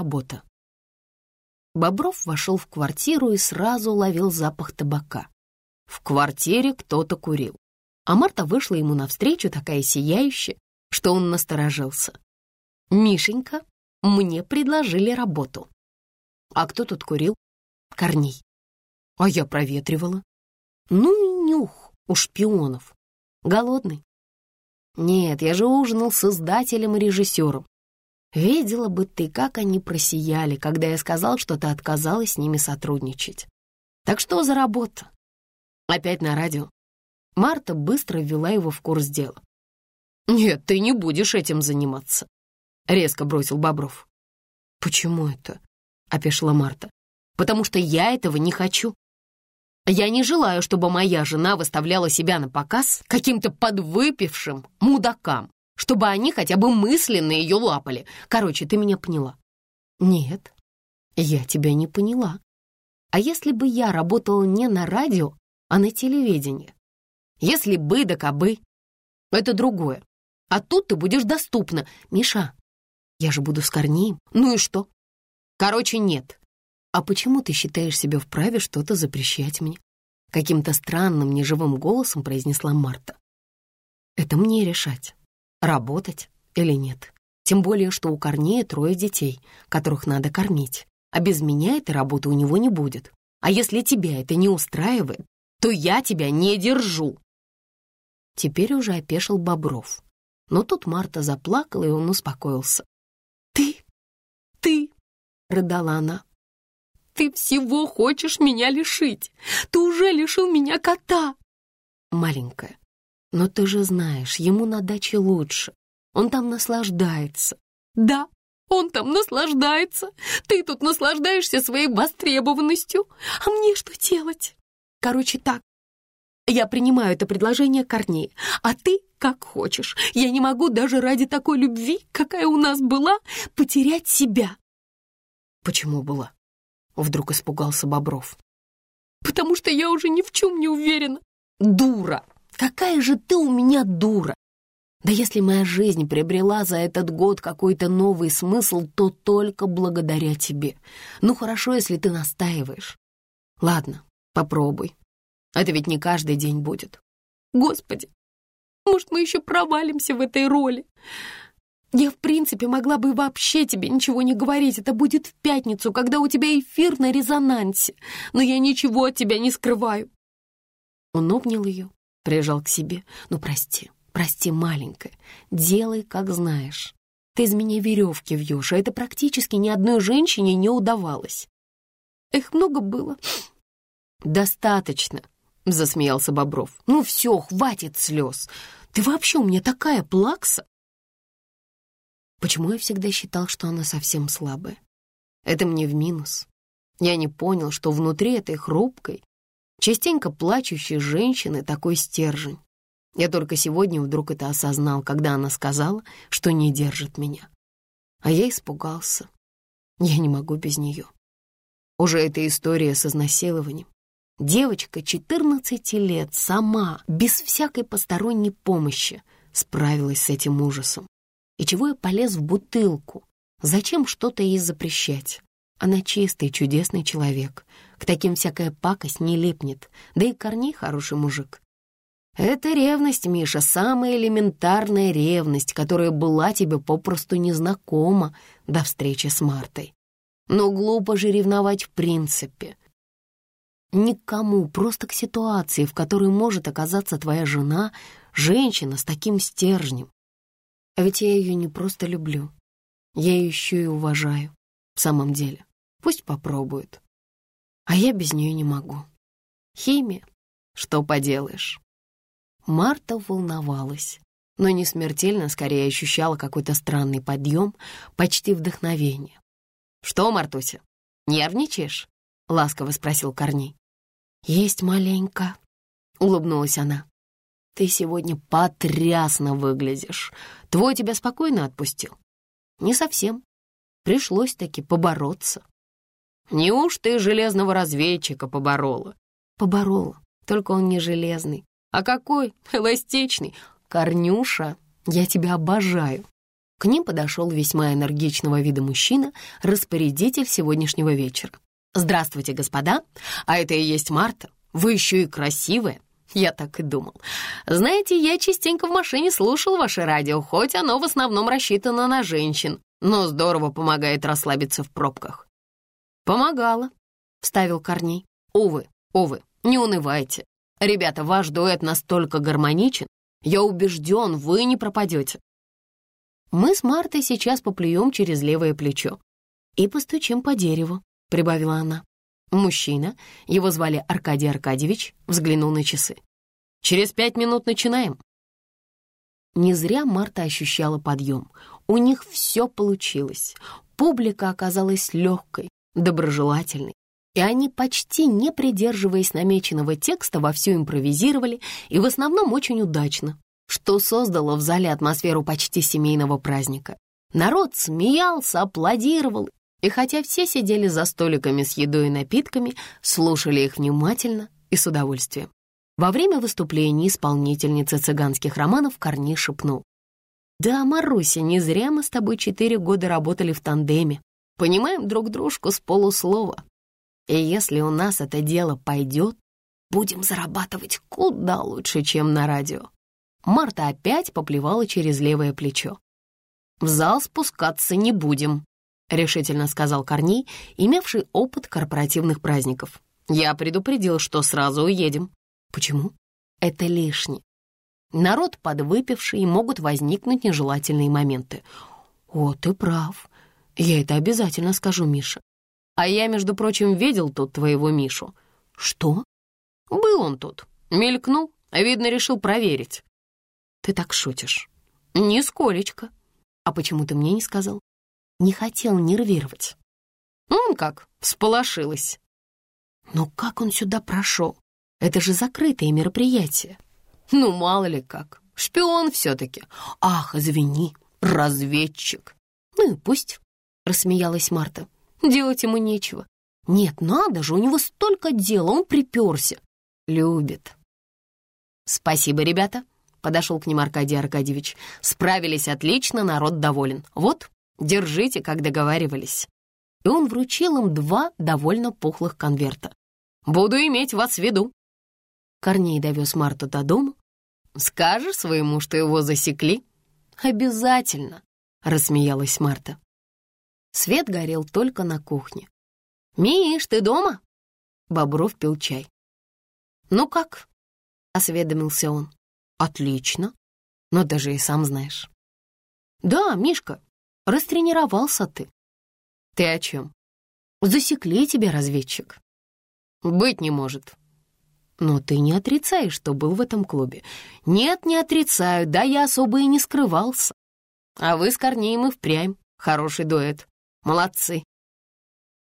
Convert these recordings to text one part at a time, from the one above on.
Работа. Бобров вошел в квартиру и сразу уловил запах табака. В квартире кто-то курил. А Марта вышла ему навстречу, такая сияющая, что он насторожился. «Мишенька, мне предложили работу». «А кто тут курил?» «Корней». «А я проветривала». «Ну и нюх у шпионов. Голодный?» «Нет, я же ужинал с издателем и режиссером. Видела бы ты, как они просияли, когда я сказал, что ты отказалась с ними сотрудничать. Так что за работа? Опять на радио. Марта быстро ввела его в курс дела. «Нет, ты не будешь этим заниматься», — резко бросил Бобров. «Почему это?» — опешила Марта. «Потому что я этого не хочу. Я не желаю, чтобы моя жена выставляла себя на показ каким-то подвыпившим мудакам чтобы они хотя бы мысленно ее лапали. Короче, ты меня поняла?» «Нет, я тебя не поняла. А если бы я работала не на радио, а на телевидении? Если бы да кабы, это другое. А тут ты будешь доступна. Миша, я же буду с Корнеем. Ну и что? Короче, нет. А почему ты считаешь себя вправе что-то запрещать мне? Каким-то странным, неживым голосом произнесла Марта. Это мне решать работать или нет. Тем более, что у Корнея трое детей, которых надо кормить. А без меня этой работы у него не будет. А если тебя это не устраивает, то я тебя не держу. Теперь уже опешил Бобров. Но тут Марта заплакала, и он успокоился. «Ты, ты!» — рыдала она. «Ты всего хочешь меня лишить! Ты уже лишил меня кота!» «Маленькая, но ты же знаешь, ему на даче лучше. Он там наслаждается. Да, он там наслаждается. Ты тут наслаждаешься своей востребованностью. А мне что делать? Короче, так. Я принимаю это предложение Корнея, а ты как хочешь. Я не могу даже ради такой любви, какая у нас была, потерять себя. Почему была? Вдруг испугался Бобров. Потому что я уже ни в чем не уверена. Дура! Какая же ты у меня дура! Да если моя жизнь приобрела за этот год какой-то новый смысл, то только благодаря тебе. Ну хорошо, если ты настаиваешь. Ладно, попробуй. Это ведь не каждый день будет. Господи, может, мы еще провалимся в этой роли? Я, в принципе, могла бы вообще тебе ничего не говорить. Это будет в пятницу, когда у тебя эфир на резонансе. Но я ничего от тебя не скрываю. Он обнял ее, Прижал к себе. «Ну, прости, прости, маленькая. Делай, как знаешь. Ты из меня веревки вьешь, а это практически ни одной женщине не удавалось». «Их много было». «Достаточно», — засмеялся Бобров. «Ну все, хватит слез. Ты вообще у меня такая плакса». Почему я всегда считал, что она совсем слабая? Это мне в минус. Я не понял, что внутри этой хрупкой, Частенько плачущей женщины такой стержень. Я только сегодня вдруг это осознал, когда она сказала, что не держит меня. А я испугался. Я не могу без нее. Уже эта история с изнасилованием. Девочка 14 лет сама, без всякой посторонней помощи, справилась с этим ужасом. И чего я полез в бутылку? Зачем что-то ей запрещать? Она чистый, чудесный человек. К таким всякая пакость не липнет. Да и Корней хороший мужик. Это ревность, Миша, самая элементарная ревность, которая была тебе попросту незнакома до встречи с Мартой. Но глупо же ревновать в принципе. Никому, просто к ситуации, в которой может оказаться твоя жена, женщина с таким стержнем. А ведь я ее не просто люблю, я ее еще и уважаю, в самом деле. Пусть попробует. А я без нее не могу. Химия. Что поделаешь? Марта волновалась, но не смертельно, скорее ощущала какой-то странный подъем, почти вдохновение. «Что, Мартуся, нервничаешь?» — ласково спросил Корней. «Есть маленько», — улыбнулась она. «Ты сегодня потрясно выглядишь. Твой тебя спокойно отпустил?» «Не совсем. Пришлось таки побороться». Неуж ты железного разведчика поборола? Поборола, только он не железный. А какой? Эластичный. Корнюша, я тебя обожаю. К ним подошел весьма энергичного вида мужчина, распорядитель сегодняшнего вечера. «Здравствуйте, господа, а это и есть Марта. Вы еще и красивая». Я так и думал. Знаете, я частенько в машине слушал ваше радио, хоть оно в основном рассчитано на женщин, но здорово помогает расслабиться в пробках. «Помогало», — вставил Корней. «Увы, увы, не унывайте. Ребята, ваш дуэт настолько гармоничен, я убежден, вы не пропадете. Мы с Мартой сейчас поплюем через левое плечо и постучим по дереву», — прибавила она. Мужчина, его звали Аркадий Аркадьевич, взглянул на часы. «Через пять минут начинаем». Не зря Марта ощущала подъем. У них все получилось. Публика оказалась легкой, доброжелательной, и они, почти не придерживаясь намеченного текста, вовсю импровизировали и в основном очень удачно, что создало в зале атмосферу почти семейного праздника. Народ смеялся, аплодировал, и хотя все сидели за столиками с едой и напитками, слушали их внимательно и с удовольствием. Во время выступления исполнительницы цыганских романов Корней шепнул. «Да, Маруся, не зря мы с тобой четыре года работали в тандеме. Понимаем друг дружку с полуслова. И если у нас это дело пойдет, будем зарабатывать куда лучше, чем на радио». Марта опять поплевала через левое плечо. «В зал спускаться не будем», — решительно сказал Корней, имевший опыт корпоративных праздников. «Я предупредил, что сразу уедем». «Почему?» «Это лишнее. Народ подвыпивший, могут возникнуть нежелательные моменты». «О, ты прав. Я это обязательно скажу Мише. А я, между прочим, видел тут твоего Мишу». «Что?» «Был он тут. Мелькнул. Видно, решил проверить». «Ты так шутишь?» «Нисколечко». «А почему ты мне не сказал?» «Не хотел нервировать». «Он как, всполошилась». «Но как он сюда прошел? Это же закрытое мероприятие». «Ну, мало ли как. Шпион все-таки. Ах, извини, разведчик». «Ну и пусть», — рассмеялась Марта. «Делать ему нечего». «Нет, надо же, у него столько дел, он приперся». «Любит». «Спасибо, ребята», Подошел к ним Аркадий Аркадьевич. «Справились отлично, народ доволен. Вот, держите, как договаривались». И он вручил им два довольно пухлых конверта. «Буду иметь вас в виду». Корней довез Марту до дома. «Скажешь своему, что его засекли?» «Обязательно», — рассмеялась Марта. Свет горел только на кухне. «Миш, ты дома?» Бобров пил чай. «Ну как?» — осведомился он. Отлично. Но даже и сам знаешь. Да, Мишка, растренировался ты. Ты о чем? Засекли тебя, разведчик. Быть не может. Но ты не отрицаешь, что был в этом клубе. Нет, не отрицаю, да я особо и не скрывался. А вы с Корнеем и впрямь. Хороший дуэт. Молодцы.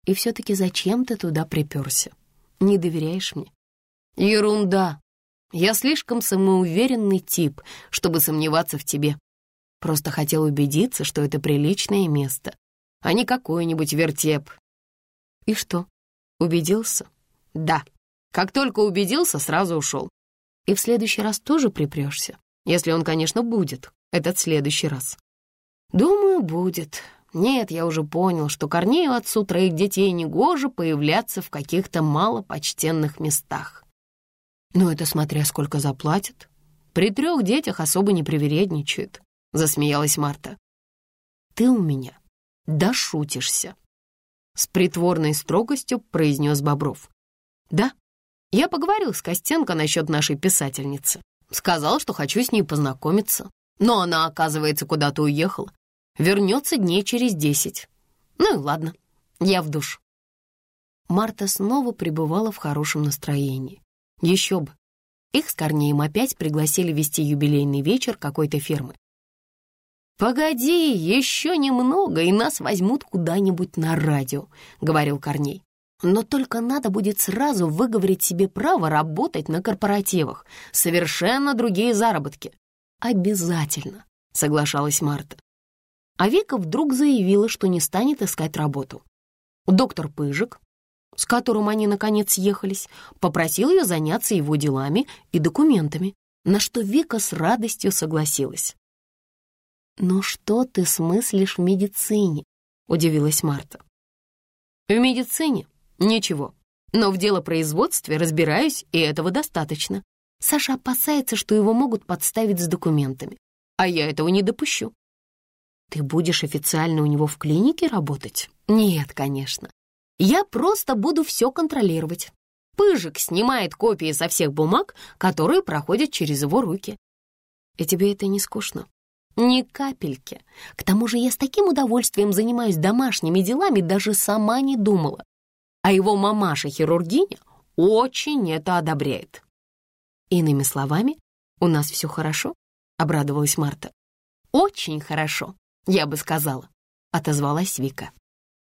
И все-таки зачем ты туда приперся? Не доверяешь мне? Ерунда. Я слишком самоуверенный тип, чтобы сомневаться в тебе. Просто хотел убедиться, что это приличное место, а не какой-нибудь вертеп. И что, убедился? Да. Как только убедился, сразу ушел. И в следующий раз тоже припрешься, если он, конечно, будет, этот следующий раз. Думаю, будет. Нет, я уже понял, что Корнею отцу троих детей негоже появляться в каких-то малопочтенных местах. «Ну, это смотря сколько заплатят. При трех детях особо не привередничают», — засмеялась Марта. «Ты у меня да шутишься», — с притворной строгостью произнес Бобров. «Да, я поговорил с Костенко насчет нашей писательницы. Сказал, что хочу с ней познакомиться. Но она, оказывается, куда-то уехала. Вернется дней через десять. Ну и ладно, я в душ». Марта снова пребывала в хорошем настроении. Еще бы. Их с Корнеем опять пригласили вести юбилейный вечер какой-то фирмы. «Погоди, еще немного, и нас возьмут куда-нибудь на радио», — говорил Корней. «Но только надо будет сразу выговорить себе право работать на корпоративах. Совершенно другие заработки». «Обязательно», — соглашалась Марта. А Вика вдруг заявила, что не станет искать работу. Доктор Пыжик, с которым они, наконец, съехались, попросил ее заняться его делами и документами, на что Вика с радостью согласилась. «Ну что ты смыслишь в медицине?» — удивилась Марта. «В медицине? Ничего. Но в делопроизводстве разбираюсь, и этого достаточно. Саша опасается, что его могут подставить с документами. А я этого не допущу. Ты будешь официально у него в клинике работать? Нет, конечно. Я просто буду все контролировать. Пыжик снимает копии со всех бумаг, которые проходят через его руки. И тебе это не скучно? Ни капельки. К тому же я с таким удовольствием занимаюсь домашними делами, даже сама не думала. А его мамаша-хирургиня очень это одобряет. Иными словами, у нас все хорошо, обрадовалась Марта. Очень хорошо, я бы сказала, отозвалась Вика.